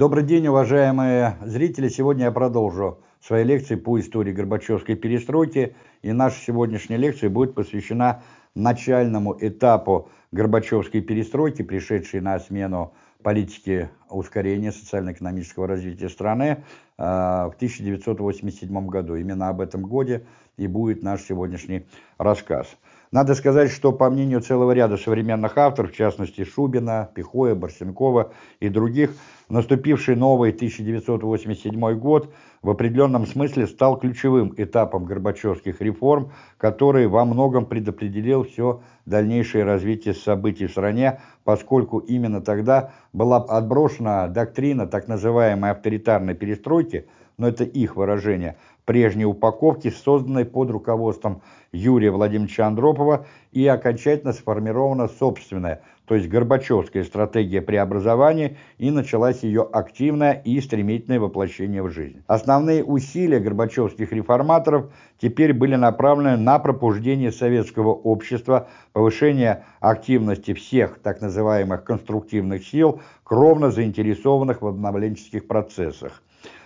Добрый день, уважаемые зрители! Сегодня я продолжу свои лекции по истории Горбачевской перестройки, и наша сегодняшняя лекция будет посвящена начальному этапу Горбачевской перестройки, пришедшей на смену политики ускорения социально-экономического развития страны э, в 1987 году. Именно об этом годе и будет наш сегодняшний рассказ. Надо сказать, что по мнению целого ряда современных авторов, в частности Шубина, Пихоя, Барсенкова и других, наступивший новый 1987 год в определенном смысле стал ключевым этапом горбачевских реформ, который во многом предопределил все дальнейшее развитие событий в стране, поскольку именно тогда была отброшена доктрина так называемой авторитарной перестройки, но это их выражение – прежней упаковки, созданной под руководством Юрия Владимировича Андропова и окончательно сформирована собственная, то есть Горбачевская стратегия преобразования и началась ее активное и стремительное воплощение в жизнь. Основные усилия горбачевских реформаторов теперь были направлены на пробуждение советского общества, повышение активности всех так называемых конструктивных сил, кровно заинтересованных в обновленческих процессах.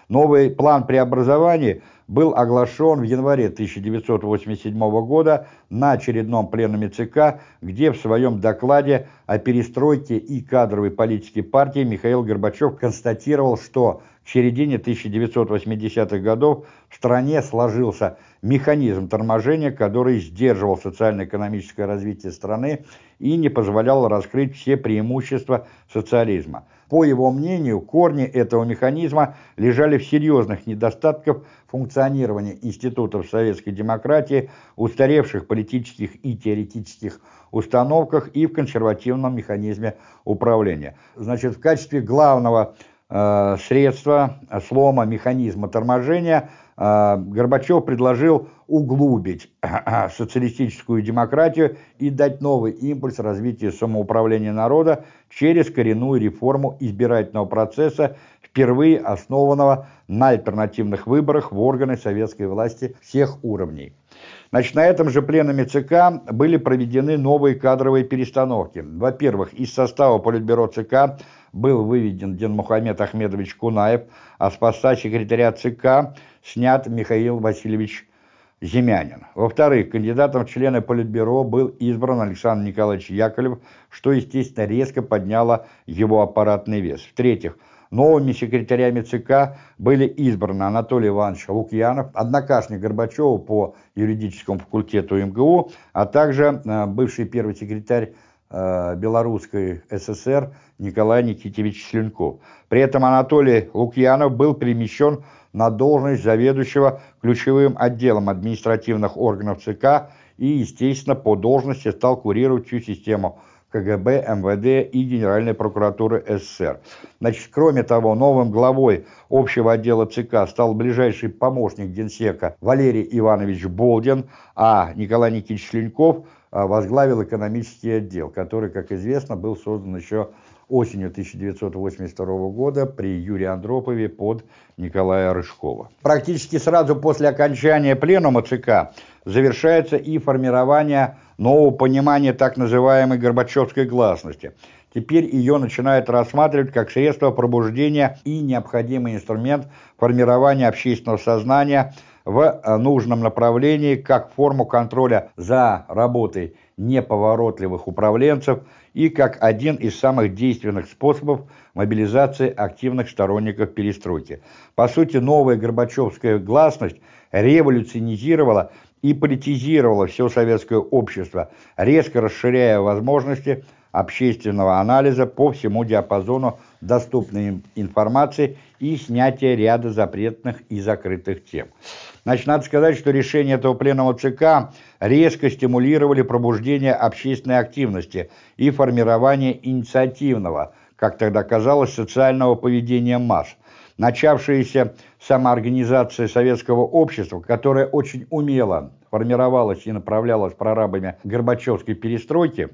Новый план преобразования был оглашен в январе 1987 года на очередном пленуме ЦК, где в своем докладе о перестройке и кадровой политике партии Михаил Горбачев констатировал, что к середине 1980-х годов в стране сложился механизм торможения, который сдерживал социально-экономическое развитие страны и не позволял раскрыть все преимущества социализма. По его мнению, корни этого механизма лежали в серьезных недостатках функционирования институтов советской демократии, устаревших политических и теоретических установках и в консервативном механизме управления. Значит, в качестве главного э, средства слома механизма торможения – Горбачев предложил углубить социалистическую демократию и дать новый импульс развитию самоуправления народа через коренную реформу избирательного процесса, впервые основанного на альтернативных выборах в органы советской власти всех уровней. Значит, на этом же пленуме ЦК были проведены новые кадровые перестановки. Во-первых, из состава Политбюро ЦК был выведен Денмухамед Ахмедович Кунаев, а с поста секретаря ЦК снят Михаил Васильевич Земянин. Во-вторых, кандидатом в члены Политбюро был избран Александр Николаевич Яковлев, что, естественно, резко подняло его аппаратный вес. В-третьих, новыми секретарями ЦК были избраны Анатолий Иванович Лукьянов, однокашник Горбачева по юридическому факультету МГУ, а также э, бывший первый секретарь Белорусской ССР Николай Никитевич Членков. При этом Анатолий Лукьянов был перемещен на должность заведующего ключевым отделом административных органов ЦК и, естественно, по должности стал курировать всю систему КГБ, МВД и Генеральной прокуратуры СССР. Значит, кроме того, новым главой общего отдела ЦК стал ближайший помощник Генсека Валерий Иванович Болдин, а Николай Никитич Леньков а, возглавил экономический отдел, который, как известно, был создан еще осенью 1982 года при Юрии Андропове под Николая Рыжкова. Практически сразу после окончания пленума ЦК завершается и формирование нового понимания так называемой Горбачевской гласности. Теперь ее начинают рассматривать как средство пробуждения и необходимый инструмент формирования общественного сознания в нужном направлении как форму контроля за работой неповоротливых управленцев и как один из самых действенных способов мобилизации активных сторонников перестройки. По сути, новая Горбачевская гласность революционизировала и политизировала все советское общество, резко расширяя возможности общественного анализа по всему диапазону доступной информации и снятия ряда запретных и закрытых тем. Значит, надо сказать, что решения этого пленного ЦК резко стимулировали пробуждение общественной активности и формирование инициативного, как тогда казалось, социального поведения масс. Начавшаяся самоорганизация советского общества, которая очень умело формировалась и направлялась прорабами Горбачевской перестройки,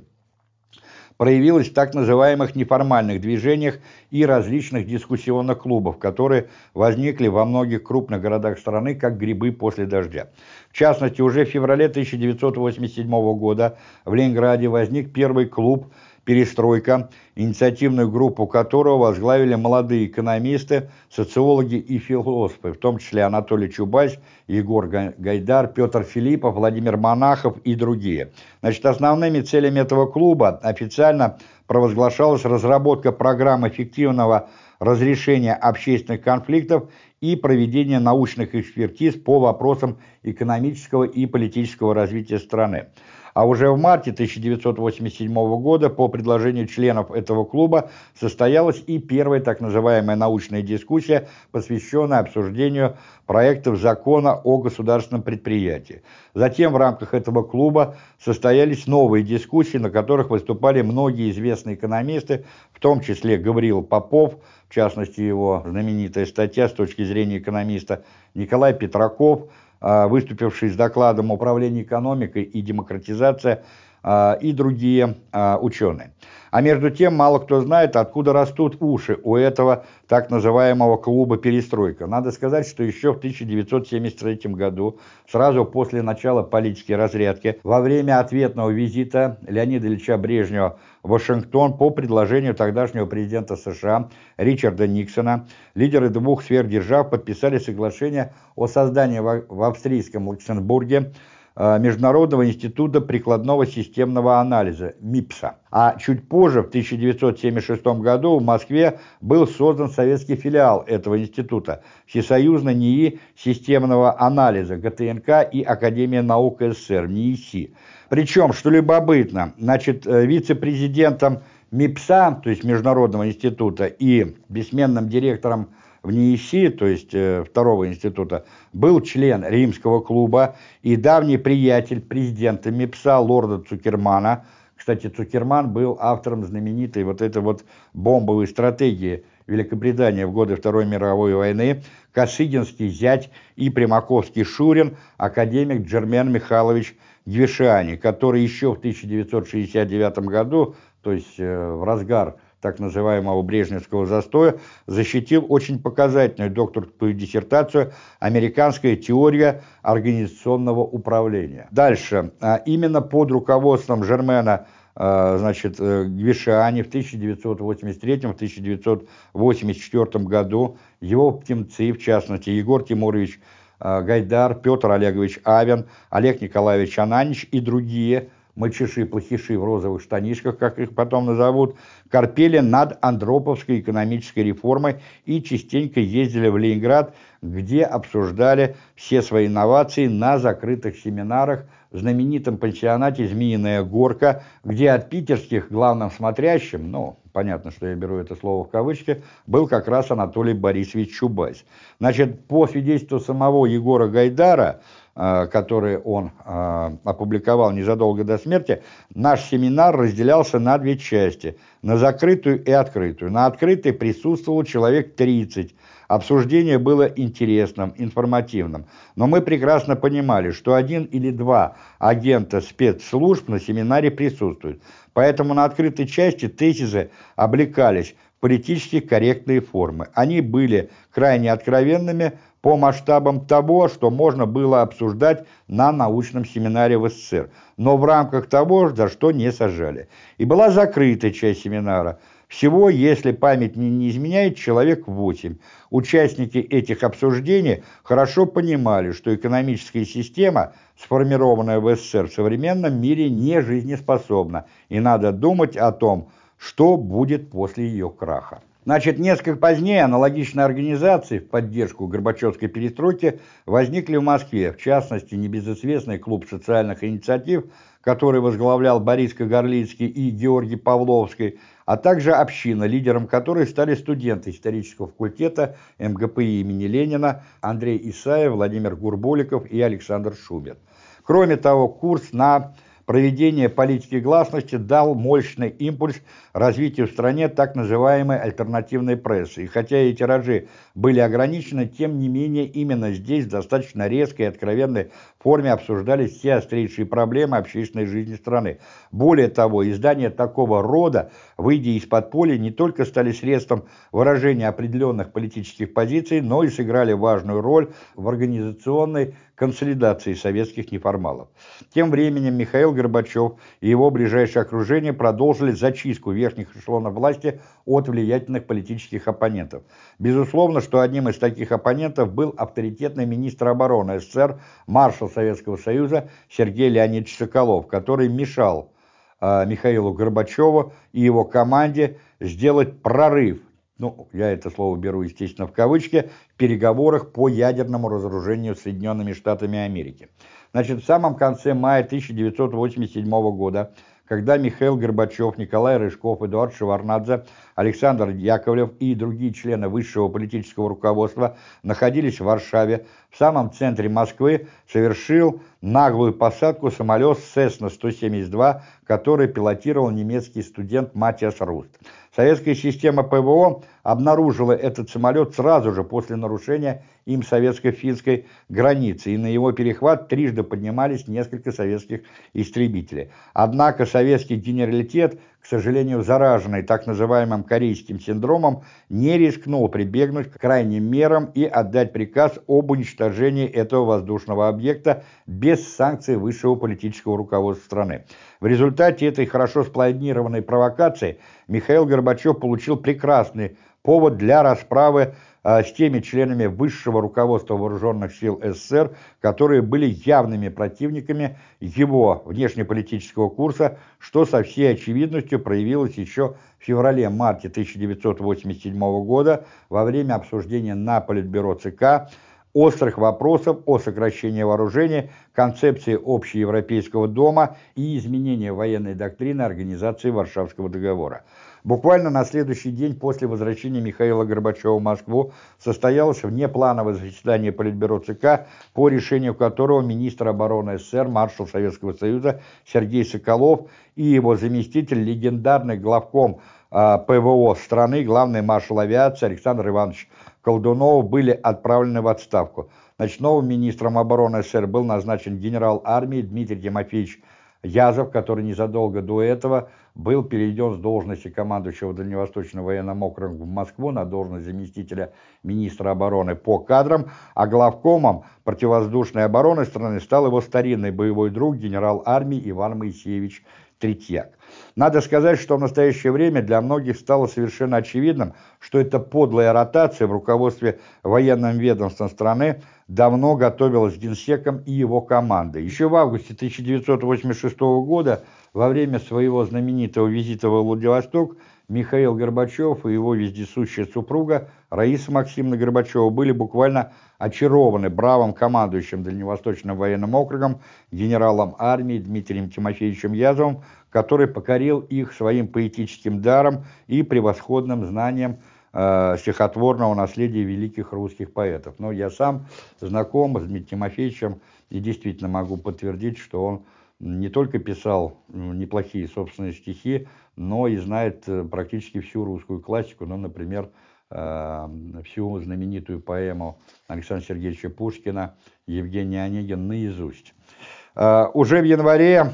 проявилась в так называемых неформальных движениях и различных дискуссионных клубов, которые возникли во многих крупных городах страны как грибы после дождя. В частности, уже в феврале 1987 года в Ленинграде возник первый клуб «Перестройка», инициативную группу которого возглавили молодые экономисты, социологи и философы, в том числе Анатолий Чубайс, Егор Гайдар, Петр Филиппов, Владимир Монахов и другие. Значит, основными целями этого клуба официально провозглашалась разработка программ эффективного разрешения общественных конфликтов и проведения научных экспертиз по вопросам экономического и политического развития страны. А уже в марте 1987 года по предложению членов этого клуба состоялась и первая так называемая научная дискуссия, посвященная обсуждению проектов закона о государственном предприятии. Затем в рамках этого клуба состоялись новые дискуссии, на которых выступали многие известные экономисты, в том числе Гавриил Попов, в частности его знаменитая статья с точки зрения экономиста, Николай Петраков, выступивший с докладом «Управление экономикой и демократизация» а, и другие а, ученые. А между тем, мало кто знает, откуда растут уши у этого так называемого клуба «Перестройка». Надо сказать, что еще в 1973 году, сразу после начала политики разрядки, во время ответного визита Леонида Ильича Брежнева в Вашингтон по предложению тогдашнего президента США Ричарда Никсона, лидеры двух сверхдержав подписали соглашение о создании в австрийском Люксембурге Международного института прикладного системного анализа МИПСа. А чуть позже, в 1976 году, в Москве был создан советский филиал этого института, Всесоюзный НИИ системного анализа ГТНК и Академия наук СССР, НИИСИ. Причем, что любопытно, значит, э, вице-президентом МИПСа, то есть Международного института, и бессменным директором в НИИСИ, то есть э, второго института, был член римского клуба и давний приятель президента МИПСа лорда Цукермана. Кстати, Цукерман был автором знаменитой вот этой вот бомбовой стратегии Великобритании в годы Второй мировой войны, Косыгинский зять и Примаковский Шурин, академик Джермен Михайлович Гвишани, который еще в 1969 году, то есть э, в разгар так называемого брежневского застоя, защитил очень показательную докторскую диссертацию «Американская теория организационного управления». Дальше. А именно под руководством Жермена а, значит, э, Гвишани в 1983-1984 году его птенцы, в частности, Егор Тимурович а, Гайдар, Петр Олегович Авен, Олег Николаевич Ананич и другие – мальчиши-плохиши в розовых штанишках, как их потом назовут, корпели над Андроповской экономической реформой и частенько ездили в Ленинград, где обсуждали все свои инновации на закрытых семинарах в знаменитом пансионате «Змеиная горка», где от питерских главным смотрящим, ну, понятно, что я беру это слово в кавычки, был как раз Анатолий Борисович Чубайс. Значит, по свидетельству самого Егора Гайдара, Э, который он э, опубликовал незадолго до смерти, наш семинар разделялся на две части, на закрытую и открытую. На открытой присутствовал человек 30, обсуждение было интересным, информативным, но мы прекрасно понимали, что один или два агента спецслужб на семинаре присутствуют, поэтому на открытой части тезисы облекались в политически корректные формы. Они были крайне откровенными, по масштабам того, что можно было обсуждать на научном семинаре в СССР, но в рамках того, за что не сажали. И была закрытая часть семинара. Всего, если память не, не изменяет, человек 8. Участники этих обсуждений хорошо понимали, что экономическая система, сформированная в СССР в современном мире, не жизнеспособна, и надо думать о том, что будет после ее краха. Значит, несколько позднее аналогичные организации в поддержку Горбачевской перестройки возникли в Москве, в частности, небезызвестный клуб социальных инициатив, который возглавлял Борис Кагарлицкий и Георгий Павловский, а также община, лидером которой стали студенты исторического факультета МГПИ имени Ленина Андрей Исаев, Владимир Гурболиков и Александр Шубер. Кроме того, курс на проведение политики гласности дал мощный импульс развитию в стране так называемой альтернативной прессы. И хотя эти тиражи были ограничены, тем не менее именно здесь в достаточно резкой и откровенной форме обсуждались все острейшие проблемы общественной жизни страны. Более того, издания такого рода, выйдя из подполья, не только стали средством выражения определенных политических позиций, но и сыграли важную роль в организационной консолидации советских неформалов. Тем временем Михаил Горбачев и его ближайшее окружение продолжили зачистку верхних эшелонов власти от влиятельных политических оппонентов. Безусловно, что одним из таких оппонентов был авторитетный министр обороны СССР, маршал Советского Союза Сергей Леонидович Соколов, который мешал э, Михаилу Горбачеву и его команде сделать прорыв ну, я это слово беру, естественно, в кавычки, переговорах по ядерному разоружению Соединенными Штатами Америки. Значит, в самом конце мая 1987 года, когда Михаил Горбачев, Николай Рыжков, Эдуард Шеварнадзе, Александр Яковлев и другие члены высшего политического руководства находились в Варшаве, в самом центре Москвы, совершил наглую посадку самолет Cessna-172, который пилотировал немецкий студент Матиас Руст. Советская система ПВО обнаружила этот самолет сразу же после нарушения им советско-финской границы, и на его перехват трижды поднимались несколько советских истребителей. Однако советский генералитет к сожалению, зараженный так называемым корейским синдромом, не рискнул прибегнуть к крайним мерам и отдать приказ об уничтожении этого воздушного объекта без санкций высшего политического руководства страны. В результате этой хорошо спланированной провокации Михаил Горбачев получил прекрасный повод для расправы с теми членами высшего руководства вооруженных сил СССР, которые были явными противниками его внешнеполитического курса, что со всей очевидностью проявилось еще в феврале-марте 1987 года во время обсуждения на Политбюро ЦК острых вопросов о сокращении вооружения, концепции общеевропейского дома и изменения военной доктрины Организации Варшавского договора. Буквально на следующий день после возвращения Михаила Горбачева в Москву состоялось внеплановое заседание Политбюро ЦК, по решению которого министр обороны СССР, маршал Советского Союза Сергей Соколов и его заместитель, легендарный главком ПВО страны, главный маршал авиации Александр Иванович Колдунов были отправлены в отставку. Значит, новым министром обороны СССР был назначен генерал армии Дмитрий Тимофеевич Язов, который незадолго до этого был переведен с должности командующего Дальневосточным военным округом в Москву на должность заместителя министра обороны по кадрам, а главкомом противовоздушной обороны страны стал его старинный боевой друг генерал армии Иван Моисеевич Третьяк. Надо сказать, что в настоящее время для многих стало совершенно очевидным, что эта подлая ротация в руководстве военным ведомством страны давно готовилась Генсеком и его командой. Еще в августе 1986 года, во время своего знаменитого визита во Владивосток, Михаил Горбачев и его вездесущая супруга Раиса Максимовна Горбачева были буквально очарованы бравым командующим Дальневосточным военным округом генералом армии Дмитрием Тимофеевичем Язовым, который покорил их своим поэтическим даром и превосходным знанием э, стихотворного наследия великих русских поэтов. Но я сам знаком с Дмитрием Тимофеевичем и действительно могу подтвердить, что он не только писал неплохие собственные стихи, но и знает э, практически всю русскую классику, ну, например, э, всю знаменитую поэму Александра Сергеевича Пушкина «Евгений Онегин» наизусть. Э, уже в январе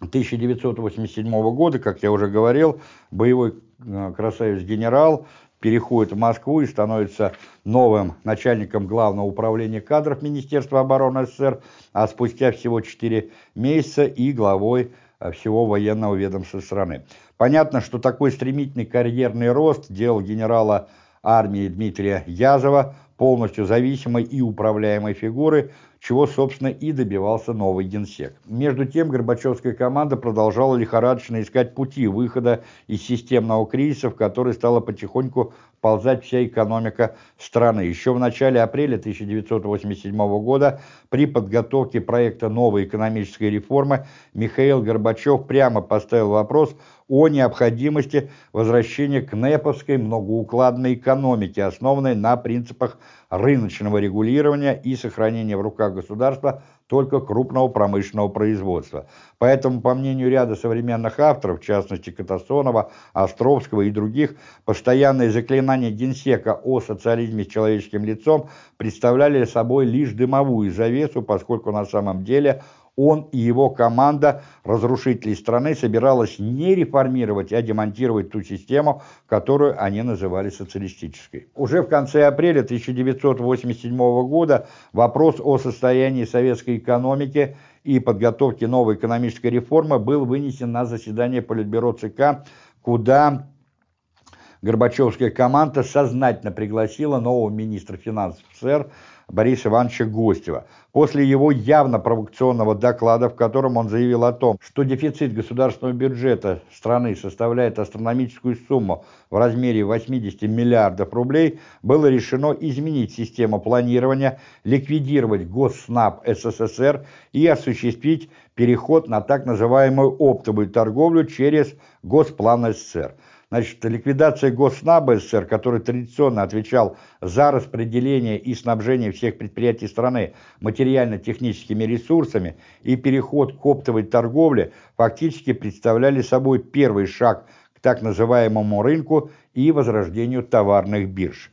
1987 года, как я уже говорил, боевой красавец-генерал переходит в Москву и становится новым начальником Главного управления кадров Министерства обороны СССР, а спустя всего 4 месяца и главой всего военного ведомства страны. Понятно, что такой стремительный карьерный рост делал генерала армии Дмитрия Язова полностью зависимой и управляемой фигуры, чего, собственно, и добивался новый генсек. Между тем, Горбачевская команда продолжала лихорадочно искать пути выхода из системного кризиса, в который стала потихоньку ползать вся экономика страны. Еще в начале апреля 1987 года при подготовке проекта новой экономической реформы Михаил Горбачев прямо поставил вопрос о необходимости возвращения к неповской многоукладной экономике, основанной на принципах рыночного регулирования и сохранения в руках государства только крупного промышленного производства. Поэтому, по мнению ряда современных авторов, в частности Катасонова, Островского и других, постоянные заклинания Генсека о социализме с человеческим лицом представляли собой лишь дымовую завесу, поскольку на самом деле он и его команда разрушителей страны собиралась не реформировать, а демонтировать ту систему, которую они называли социалистической. Уже в конце апреля 1987 года вопрос о состоянии советской экономики и подготовке новой экономической реформы был вынесен на заседание Политбюро ЦК, куда Горбачевская команда сознательно пригласила нового министра финансов СССр Бориса Ивановича Гостева. После его явно провокационного доклада, в котором он заявил о том, что дефицит государственного бюджета страны составляет астрономическую сумму в размере 80 миллиардов рублей, было решено изменить систему планирования, ликвидировать Госснаб СССР и осуществить переход на так называемую оптовую торговлю через Госплан СССР. Значит, ликвидация Госнаба СССР, который традиционно отвечал за распределение и снабжение всех предприятий страны материально-техническими ресурсами и переход к оптовой торговле, фактически представляли собой первый шаг к так называемому рынку и возрождению товарных бирж.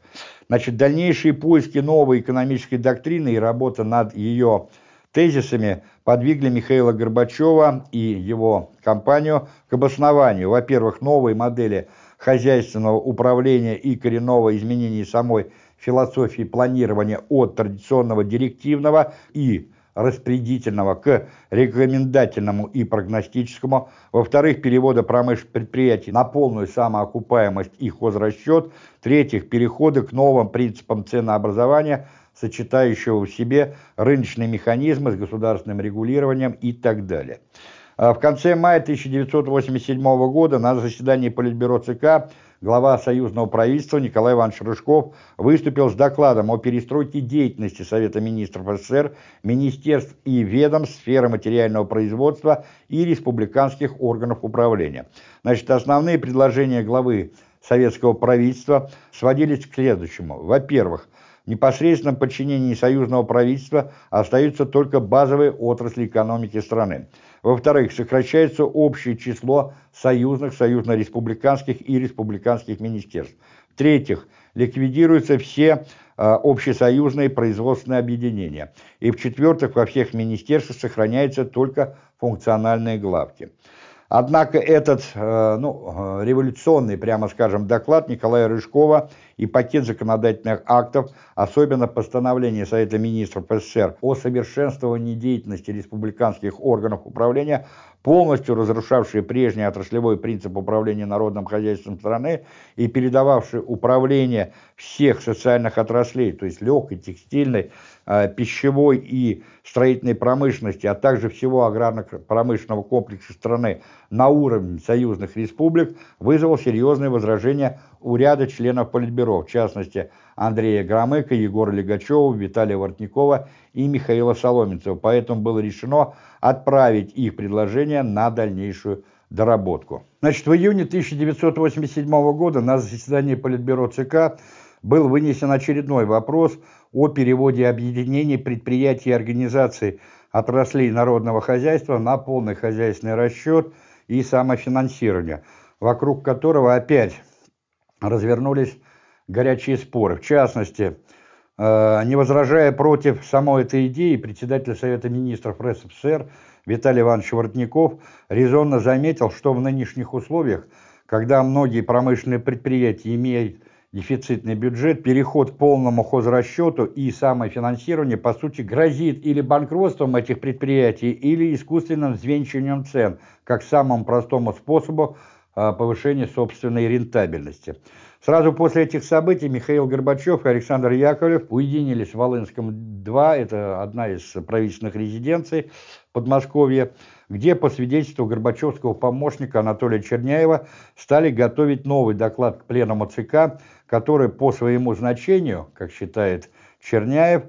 Значит, дальнейшие поиски новой экономической доктрины и работа над ее тезисами подвигли Михаила Горбачева и его компанию к обоснованию, во-первых, новой модели хозяйственного управления и коренного изменения самой философии планирования от традиционного директивного и распределительного к рекомендательному и прогностическому, во-вторых, перевода промышленных предприятий на полную самоокупаемость и хозрасчет, в-третьих, перехода к новым принципам ценообразования – сочетающего в себе рыночные механизмы с государственным регулированием и так далее. А в конце мая 1987 года на заседании Политбюро ЦК глава союзного правительства Николай Иванович Рыжков выступил с докладом о перестройке деятельности Совета министров СССР, министерств и ведомств сферы материального производства и республиканских органов управления. Значит, основные предложения главы советского правительства сводились к следующему. Во-первых, непосредственном подчинении союзного правительства остаются только базовые отрасли экономики страны. Во-вторых, сокращается общее число союзных, союзно-республиканских и республиканских министерств. В-третьих, ликвидируются все э, общесоюзные производственные объединения. И в-четвертых, во всех министерствах сохраняются только функциональные главки. Однако этот э, ну, революционный, прямо скажем, доклад Николая Рыжкова и пакет законодательных актов, особенно постановление Совета министров СССР о совершенствовании деятельности республиканских органов управления, полностью разрушавшие прежний отраслевой принцип управления народным хозяйством страны и передававшие управление всех социальных отраслей, то есть легкой, текстильной, Э, пищевой и строительной промышленности, а также всего аграрно-промышленного комплекса страны на уровне союзных республик, вызвал серьезные возражения у ряда членов Политбюро, в частности Андрея Громыка, Егора Легачева, Виталия Воротникова и Михаила Соломенцева. Поэтому было решено отправить их предложения на дальнейшую доработку. Значит, в июне 1987 года на заседании Политбюро ЦК был вынесен очередной вопрос о переводе объединений предприятий и организаций отраслей народного хозяйства на полный хозяйственный расчет и самофинансирование, вокруг которого опять развернулись горячие споры. В частности, э, не возражая против самой этой идеи, председатель Совета министров РСФСР Виталий Иванович Воротников резонно заметил, что в нынешних условиях, когда многие промышленные предприятия имеют дефицитный бюджет, переход к полному хозрасчету и самофинансирование, по сути, грозит или банкротством этих предприятий, или искусственным взвинчиванием цен, как самому простому способу а, повышения собственной рентабельности. Сразу после этих событий Михаил Горбачев и Александр Яковлев уединились в Волынском-2, это одна из правительственных резиденций Подмосковья, где по свидетельству Горбачевского помощника Анатолия Черняева стали готовить новый доклад к пленуму ЦК, который по своему значению, как считает Черняев,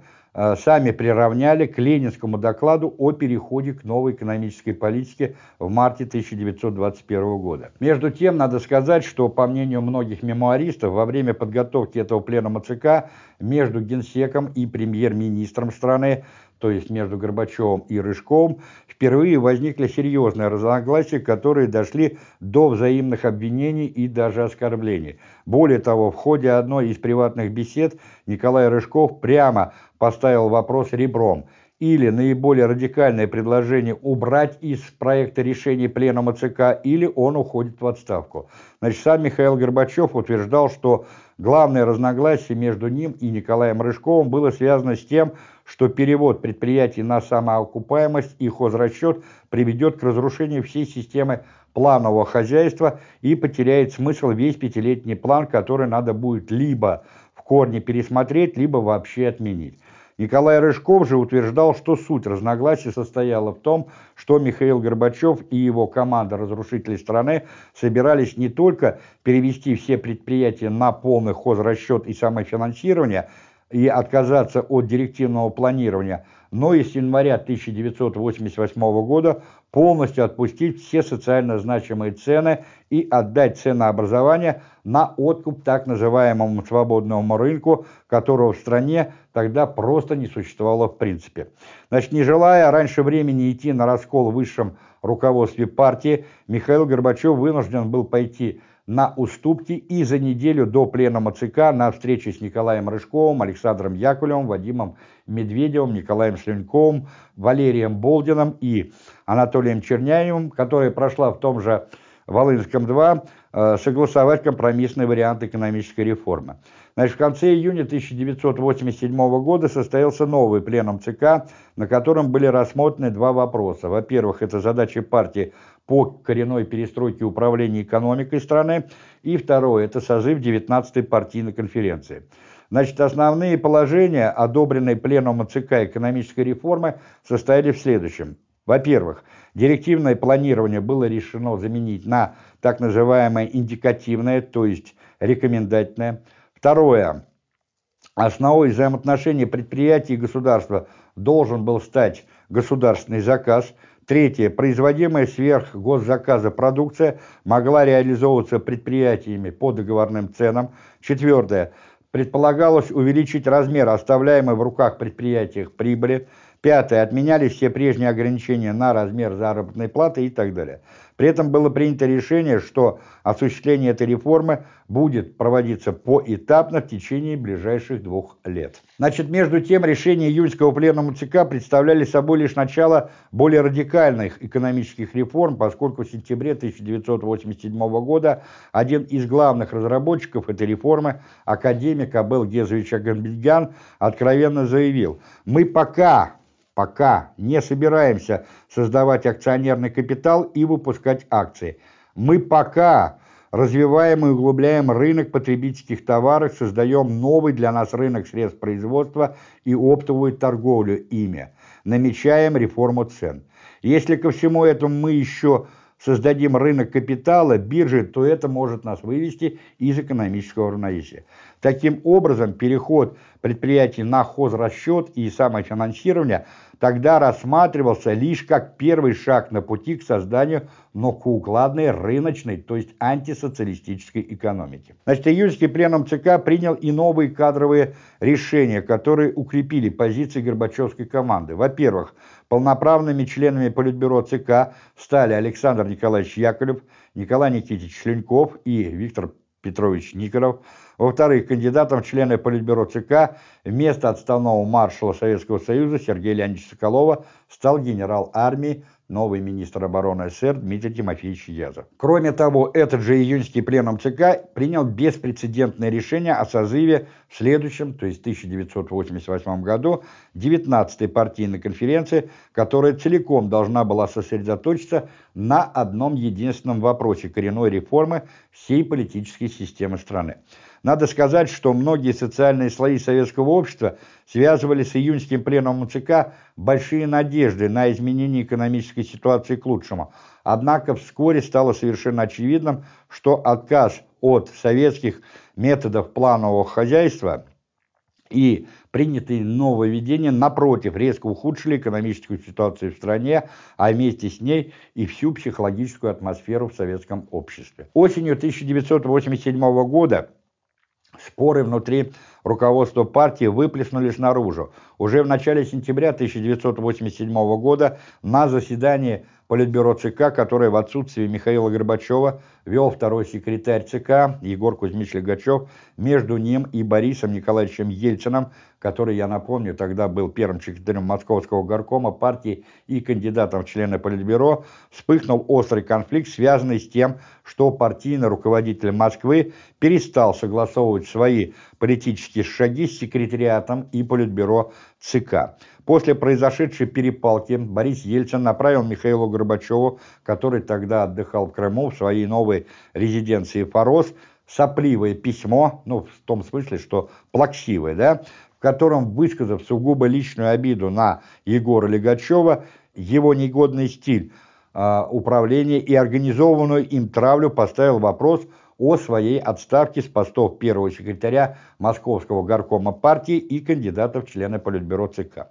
сами приравняли к ленинскому докладу о переходе к новой экономической политике в марте 1921 года. Между тем, надо сказать, что, по мнению многих мемуаристов, во время подготовки этого пленума ЦК между генсеком и премьер-министром страны то есть между Горбачевым и Рыжковым, впервые возникли серьезные разногласия, которые дошли до взаимных обвинений и даже оскорблений. Более того, в ходе одной из приватных бесед Николай Рыжков прямо поставил вопрос ребром. Или наиболее радикальное предложение убрать из проекта решения Пленума ЦК, или он уходит в отставку. Значит, сам Михаил Горбачев утверждал, что главное разногласие между ним и Николаем Рыжковым было связано с тем, что перевод предприятий на самоокупаемость и хозрасчет приведет к разрушению всей системы планового хозяйства и потеряет смысл весь пятилетний план, который надо будет либо в корне пересмотреть, либо вообще отменить. Николай Рыжков же утверждал, что суть разногласий состояла в том, что Михаил Горбачев и его команда разрушителей страны собирались не только перевести все предприятия на полный хозрасчет и самофинансирование и отказаться от директивного планирования, но и с января 1988 года полностью отпустить все социально значимые цены и отдать ценообразование на откуп так называемому свободному рынку, которого в стране тогда просто не существовало в принципе. Значит, не желая раньше времени идти на раскол в высшем руководстве партии, Михаил Горбачев вынужден был пойти на уступки и за неделю до пленума ЦК на встрече с Николаем Рыжковым, Александром Яковлевым, Вадимом Медведевым, Николаем Шлинковым, Валерием Болдином и Анатолием Черняевым, которая прошла в том же Волынском-2, э, согласовать компромиссный вариант экономической реформы. Значит, в конце июня 1987 года состоялся новый пленум ЦК, на котором были рассмотрены два вопроса. Во-первых, это задачи партии по коренной перестройке управления экономикой страны. И второе, это созыв 19-й партийной конференции. Значит, основные положения, одобренные пленумом ЦК экономической реформы, состояли в следующем. Во-первых, директивное планирование было решено заменить на так называемое индикативное, то есть рекомендательное. Второе. Основой взаимоотношений предприятий и государства должен был стать государственный заказ – Третье. Производимая сверх госзаказа продукция могла реализовываться предприятиями по договорным ценам. Четвертое. Предполагалось увеличить размер оставляемой в руках предприятиях прибыли. Пятое. Отменялись все прежние ограничения на размер заработной платы и так далее. При этом было принято решение, что осуществление этой реформы будет проводиться поэтапно в течение ближайших двух лет. Значит, между тем, решения июньского пленума ЦК представляли собой лишь начало более радикальных экономических реформ, поскольку в сентябре 1987 года один из главных разработчиков этой реформы, академик Абел Гезович Аганбельгян, откровенно заявил, мы пока пока не собираемся создавать акционерный капитал и выпускать акции. Мы пока развиваем и углубляем рынок потребительских товаров, создаем новый для нас рынок средств производства и оптовую торговлю ими, намечаем реформу цен. Если ко всему этому мы еще создадим рынок капитала, биржи, то это может нас вывести из экономического равновесия. Таким образом, переход предприятий на хозрасчет и самофинансирование – тогда рассматривался лишь как первый шаг на пути к созданию многоукладной рыночной, то есть антисоциалистической экономики. Значит, июльский пленум ЦК принял и новые кадровые решения, которые укрепили позиции Горбачевской команды. Во-первых, полноправными членами Политбюро ЦК стали Александр Николаевич Яковлев, Николай Никитич Членков и Виктор Петрович Николов. Во-вторых, кандидатом в члены Политбюро ЦК вместо отставного маршала Советского Союза Сергея Леонидовича Соколова стал генерал армии новый министр обороны СССр Дмитрий Тимофеевич Язов. Кроме того, этот же июньский пленум ЦК принял беспрецедентное решение о созыве в следующем, то есть 1988 году, 19-й партийной конференции, которая целиком должна была сосредоточиться на одном единственном вопросе коренной реформы всей политической системы страны. Надо сказать, что многие социальные слои советского общества связывали с июньским пленумом ЦК большие надежды на изменение экономической ситуации к лучшему. Однако вскоре стало совершенно очевидным, что отказ от советских методов планового хозяйства и принятые нововведения, напротив, резко ухудшили экономическую ситуацию в стране, а вместе с ней и всю психологическую атмосферу в советском обществе. Осенью 1987 года Споры внутри руководства партии выплеснулись наружу. Уже в начале сентября 1987 года на заседании Политбюро ЦК, которое в отсутствие Михаила Горбачева вел второй секретарь ЦК Егор Кузьмич Легачев, между ним и Борисом Николаевичем Ельциным, который, я напомню, тогда был первым секретарем Московского горкома партии и кандидатом в члены Политбюро, вспыхнул острый конфликт, связанный с тем, что партийный руководитель Москвы перестал согласовывать свои политические шаги с секретариатом и Политбюро ЦК. После произошедшей перепалки Борис Ельцин направил Михаилу Горбачеву, который тогда отдыхал в Крыму, в своей новой резиденции «Форос», сопливое письмо, ну, в том смысле, что плаксивое, да, в котором, высказав сугубо личную обиду на Егора Легачева, его негодный стиль э, управления и организованную им травлю поставил вопрос о своей отставке с постов первого секретаря Московского горкома партии и кандидата в члены Политбюро ЦК.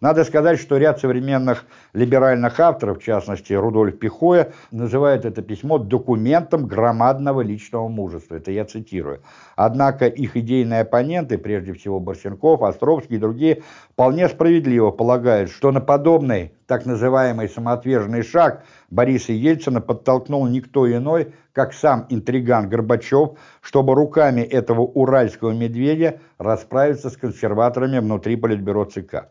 Надо сказать, что ряд современных либеральных авторов, в частности Рудольф Пихоя, называют это письмо документом громадного личного мужества. Это я цитирую. Однако их идейные оппоненты, прежде всего Борщенков, Островский и другие, вполне справедливо полагают, что на подобный так называемый самоотверженный шаг Бориса Ельцина подтолкнул никто иной, как сам интриган Горбачев, чтобы руками этого уральского медведя расправиться с консерваторами внутри Политбюро ЦК.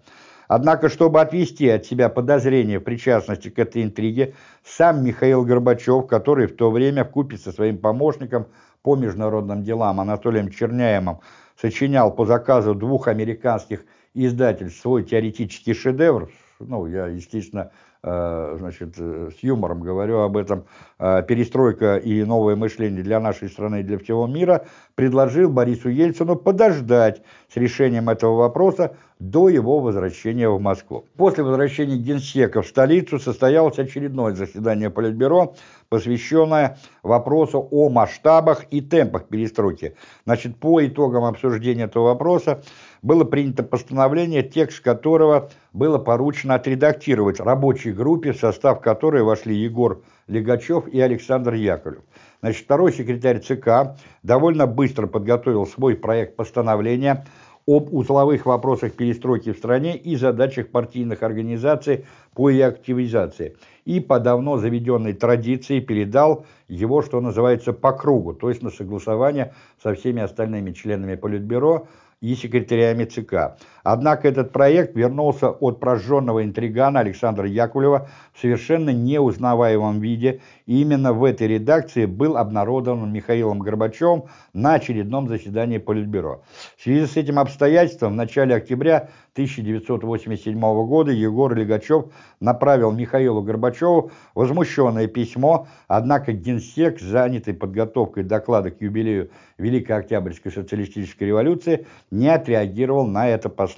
Однако, чтобы отвести от себя подозрения в причастности к этой интриге, сам Михаил Горбачев, который в то время вкупе со своим помощником по международным делам Анатолием Черняемым сочинял по заказу двух американских издательств свой теоретический шедевр, ну, я, естественно, значит, э, с юмором говорю об этом, э, перестройка и новое мышление для нашей страны и для всего мира, предложил Борису Ельцину подождать с решением этого вопроса до его возвращения в Москву. После возвращения Генсека в столицу состоялось очередное заседание Политбюро, посвященное вопросу о масштабах и темпах перестройки. Значит, по итогам обсуждения этого вопроса было принято постановление, текст которого было поручено отредактировать рабочей группе, в состав которой вошли Егор Легачев и Александр Яковлев. Значит, второй секретарь ЦК довольно быстро подготовил свой проект постановления об узловых вопросах перестройки в стране и задачах партийных организаций по ее активизации. И по давно заведенной традиции передал его, что называется, по кругу, то есть на согласование со всеми остальными членами Политбюро, и секретарями ЦК. Однако этот проект вернулся от прожженного интригана Александра Яковлева в совершенно неузнаваемом виде, и именно в этой редакции был обнародован Михаилом Горбачевым на очередном заседании Политбюро. В связи с этим обстоятельством в начале октября 1987 года Егор Легачев направил Михаилу Горбачеву возмущенное письмо, однако Генсек, занятый подготовкой доклада к юбилею Великой Октябрьской социалистической революции, не отреагировал на это послание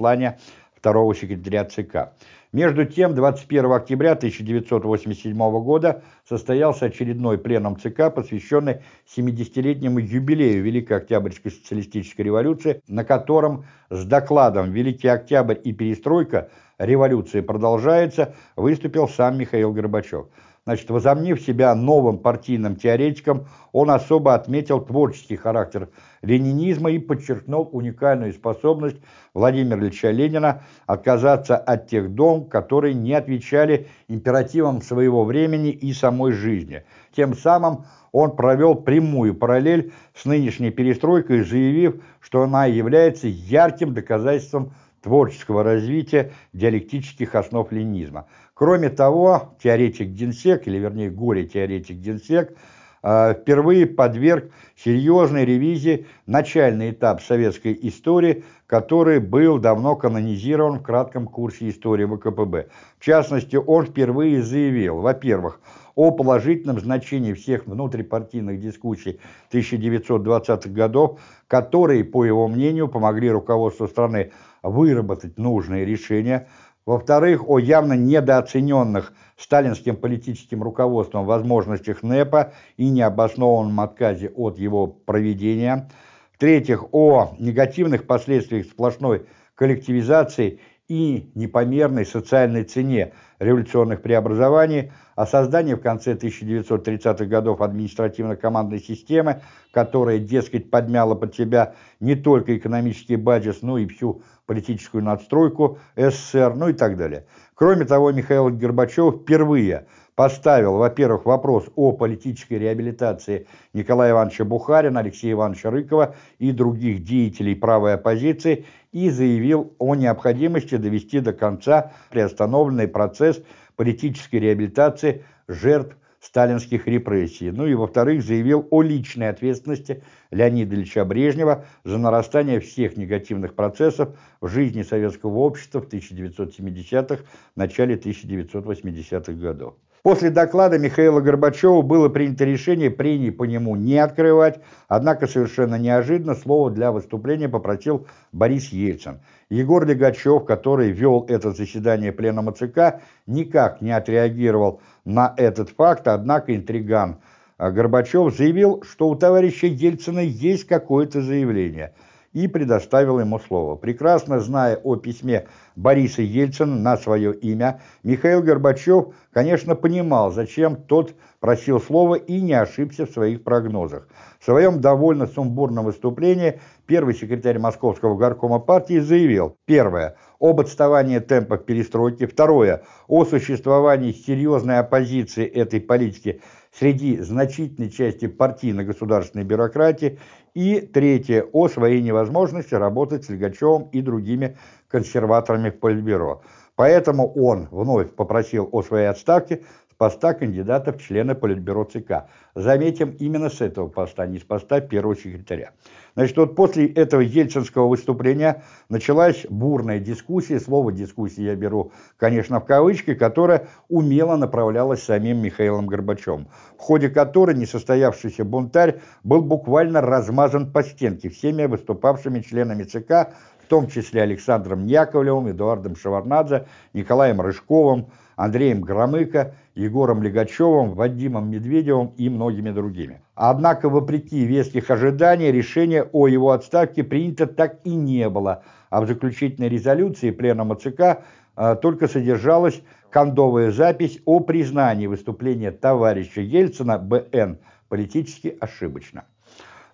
второго секретаря ЦК. Между тем, 21 октября 1987 года состоялся очередной пленум ЦК, посвященный 70-летнему юбилею Великой Октябрьской социалистической революции, на котором с докладом «Великий Октябрь и перестройка. Революция продолжается» выступил сам Михаил Горбачев. Значит, возомнив себя новым партийным теоретиком, он особо отметил творческий характер ленинизма и подчеркнул уникальную способность Владимира Ильича Ленина отказаться от тех дом, которые не отвечали императивам своего времени и самой жизни. Тем самым он провел прямую параллель с нынешней перестройкой, заявив, что она является ярким доказательством творческого развития диалектических основ ленинизма. Кроме того, теоретик Генсек, или вернее горе-теоретик Генсек, э, впервые подверг серьезной ревизии начальный этап советской истории, который был давно канонизирован в кратком курсе истории ВКПБ. В частности, он впервые заявил, во-первых, о положительном значении всех внутрипартийных дискуссий 1920-х годов, которые, по его мнению, помогли руководству страны выработать нужные решения – во-вторых, о явно недооцененных сталинским политическим руководством возможностях НЭПа и необоснованном отказе от его проведения. В-третьих, о негативных последствиях сплошной коллективизации и непомерной социальной цене революционных преобразований, о создании в конце 1930-х годов административно-командной системы, которая, дескать, подмяла под себя не только экономический базис, но и всю политическую надстройку СССР, ну и так далее. Кроме того, Михаил Горбачев впервые поставил, во-первых, вопрос о политической реабилитации Николая Ивановича Бухарина, Алексея Ивановича Рыкова и других деятелей правой оппозиции и заявил о необходимости довести до конца приостановленный процесс политической реабилитации жертв сталинских репрессий. Ну и, во-вторых, заявил о личной ответственности Леонида Ильича Брежнева за нарастание всех негативных процессов в жизни советского общества в 1970-х, начале 1980-х годов. После доклада Михаила Горбачева было принято решение прений по нему не открывать, однако совершенно неожиданно слово для выступления попросил Борис Ельцин. Егор Легачев, который вел это заседание пленума ЦК, никак не отреагировал на этот факт, однако интриган Горбачев заявил, что у товарища Ельцина есть какое-то заявление – и предоставил ему слово. Прекрасно зная о письме Бориса Ельцина на свое имя, Михаил Горбачев, конечно, понимал, зачем тот просил слова и не ошибся в своих прогнозах. В своем довольно сумбурном выступлении первый секретарь Московского горкома партии заявил, первое, об отставании темпов перестройки, второе, о существовании серьезной оппозиции этой политики среди значительной части партийно-государственной бюрократии и третье, о своей невозможности работать с Легачевым и другими консерваторами в Политбюро. Поэтому он вновь попросил о своей отставке поста кандидата в члены Политбюро ЦК. Заметим, именно с этого поста, не с поста первого секретаря. Значит, вот после этого ельцинского выступления началась бурная дискуссия, слово «дискуссия» я беру, конечно, в кавычки, которая умело направлялась самим Михаилом Горбачевым, в ходе которой несостоявшийся бунтарь был буквально размазан по стенке всеми выступавшими членами ЦК, в том числе Александром Яковлевым, Эдуардом Шеварнадзе, Николаем Рыжковым, Андреем Громыко, Егором Легачевым, Вадимом Медведевым и многими другими. Однако, вопреки веских ожиданий, решение о его отставке принято так и не было, а в заключительной резолюции Пленума ЦК а, только содержалась кондовая запись о признании выступления товарища Ельцина БН политически ошибочно.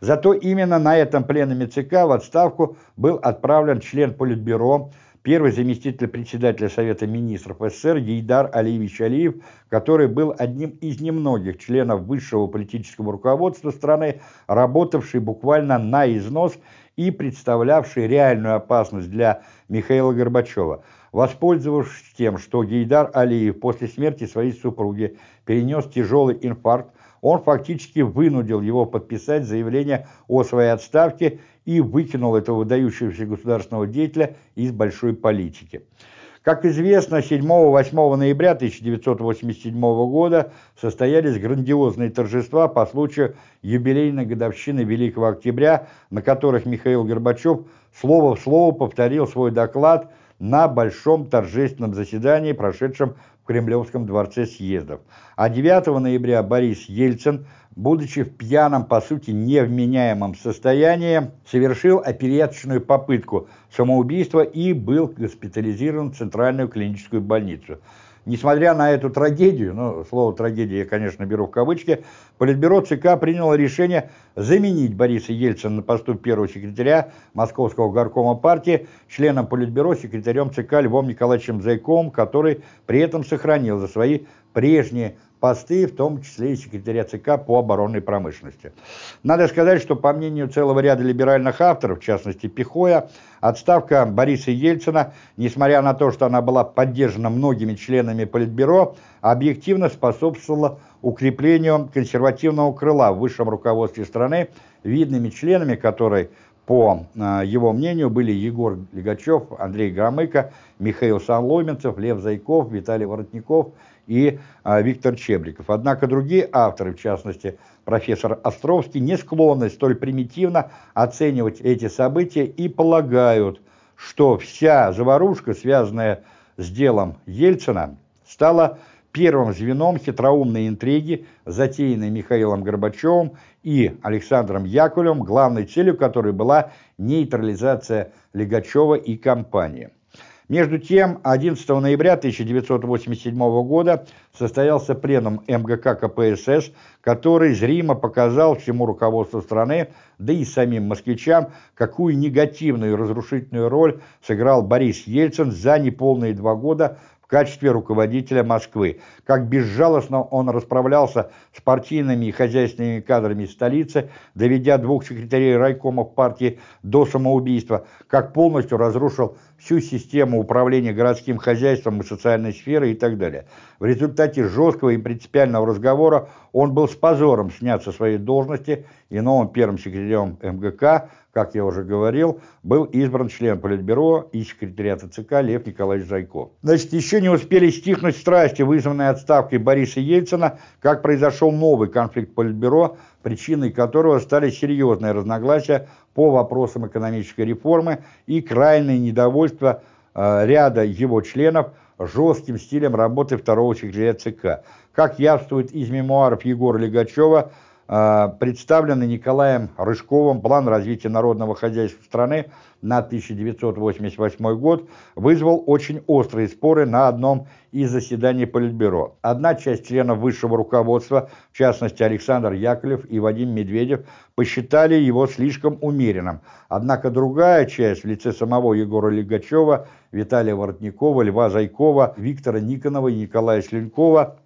Зато именно на этом пленуме ЦК в отставку был отправлен член Политбюро первый заместитель председателя Совета министров СССР Гейдар Алиевич Алиев, который был одним из немногих членов высшего политического руководства страны, работавший буквально на износ и представлявший реальную опасность для Михаила Горбачева. Воспользовавшись тем, что Гейдар Алиев после смерти своей супруги перенес тяжелый инфаркт, он фактически вынудил его подписать заявление о своей отставке и выкинул этого выдающегося государственного деятеля из большой политики. Как известно, 7-8 ноября 1987 года состоялись грандиозные торжества по случаю юбилейной годовщины Великого Октября, на которых Михаил Горбачев слово в слово повторил свой доклад на большом торжественном заседании, прошедшем в Кремлевском дворце съездов. А 9 ноября Борис Ельцин будучи в пьяном, по сути, невменяемом состоянии, совершил опереточную попытку самоубийства и был госпитализирован в Центральную клиническую больницу. Несмотря на эту трагедию, ну, слово «трагедия» я, конечно, беру в кавычки, Политбюро ЦК приняло решение заменить Бориса Ельцина на посту первого секретаря Московского горкома партии членом Политбюро, секретарем ЦК Львом Николаевичем Зайковым, который при этом сохранил за свои прежние посты, в том числе и секретаря ЦК по оборонной промышленности. Надо сказать, что по мнению целого ряда либеральных авторов, в частности Пихоя, отставка Бориса Ельцина, несмотря на то, что она была поддержана многими членами Политбюро, объективно способствовала укреплению консервативного крыла в высшем руководстве страны, видными членами которой по э, его мнению, были Егор Легачев, Андрей Громыко, Михаил Санломенцев, Лев Зайков, Виталий Воротников и а, Виктор Чебриков. Однако другие авторы, в частности профессор Островский, не склонны столь примитивно оценивать эти события и полагают, что вся заварушка, связанная с делом Ельцина, стала первым звеном хитроумной интриги, затеянной Михаилом Горбачевым и Александром Яковлевым, главной целью которой была нейтрализация Легачева и компании. Между тем, 11 ноября 1987 года состоялся пленум МГК КПСС, который зримо показал всему руководству страны, да и самим москвичам, какую негативную и разрушительную роль сыграл Борис Ельцин за неполные два года в качестве руководителя Москвы. Как безжалостно он расправлялся с партийными и хозяйственными кадрами столицы, доведя двух секретарей райкомов партии до самоубийства, как полностью разрушил всю систему управления городским хозяйством и социальной сферой и так далее. В результате жесткого и принципиального разговора он был с позором снят со своей должности и новым первым секретарем МГК, как я уже говорил, был избран член Политбюро и секретариата ЦК Лев Николаевич Зайков. Значит, еще не успели стихнуть страсти, вызванные отставкой Бориса Ельцина, как произошел новый конфликт Политбюро, причиной которого стали серьезные разногласия по вопросам экономической реформы и крайнее недовольство э, ряда его членов жестким стилем работы второго секретаря ЦК. Как явствует из мемуаров Егора Легачева, представленный Николаем Рыжковым план развития народного хозяйства страны на 1988 год вызвал очень острые споры на одном из заседаний Политбюро. Одна часть членов высшего руководства, в частности Александр Яковлев и Вадим Медведев, посчитали его слишком умеренным. Однако другая часть в лице самого Егора Легачева, Виталия Воротникова, Льва Зайкова, Виктора Никонова и Николая Членкова,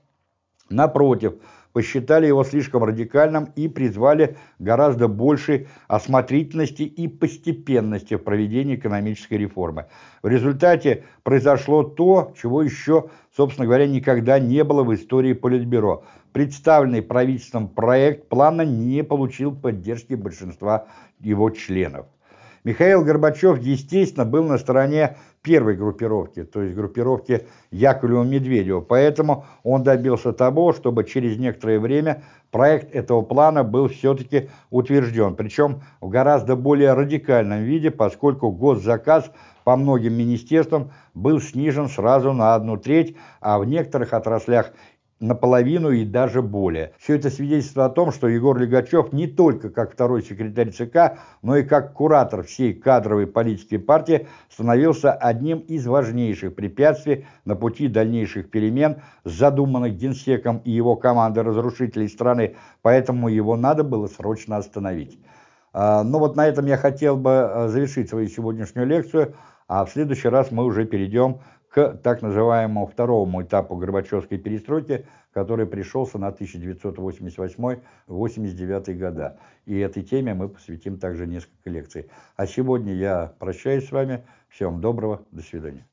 напротив – посчитали его слишком радикальным и призвали гораздо большей осмотрительности и постепенности в проведении экономической реформы. В результате произошло то, чего еще, собственно говоря, никогда не было в истории Политбюро. Представленный правительством проект плана не получил поддержки большинства его членов. Михаил Горбачев, естественно, был на стороне первой группировки, то есть группировки Яковлева-Медведева. Поэтому он добился того, чтобы через некоторое время проект этого плана был все-таки утвержден. Причем в гораздо более радикальном виде, поскольку госзаказ по многим министерствам был снижен сразу на одну треть, а в некоторых отраслях наполовину и даже более. Все это свидетельствует о том, что Егор Легачев не только как второй секретарь ЦК, но и как куратор всей кадровой политики партии становился одним из важнейших препятствий на пути дальнейших перемен, задуманных Генсеком и его командой разрушителей страны, поэтому его надо было срочно остановить. А, ну вот на этом я хотел бы а, завершить свою сегодняшнюю лекцию, а в следующий раз мы уже перейдем к так называемому второму этапу Горбачевской перестройки, который пришелся на 1988-89 года. И этой теме мы посвятим также несколько лекций. А сегодня я прощаюсь с вами. Всем доброго, до свидания.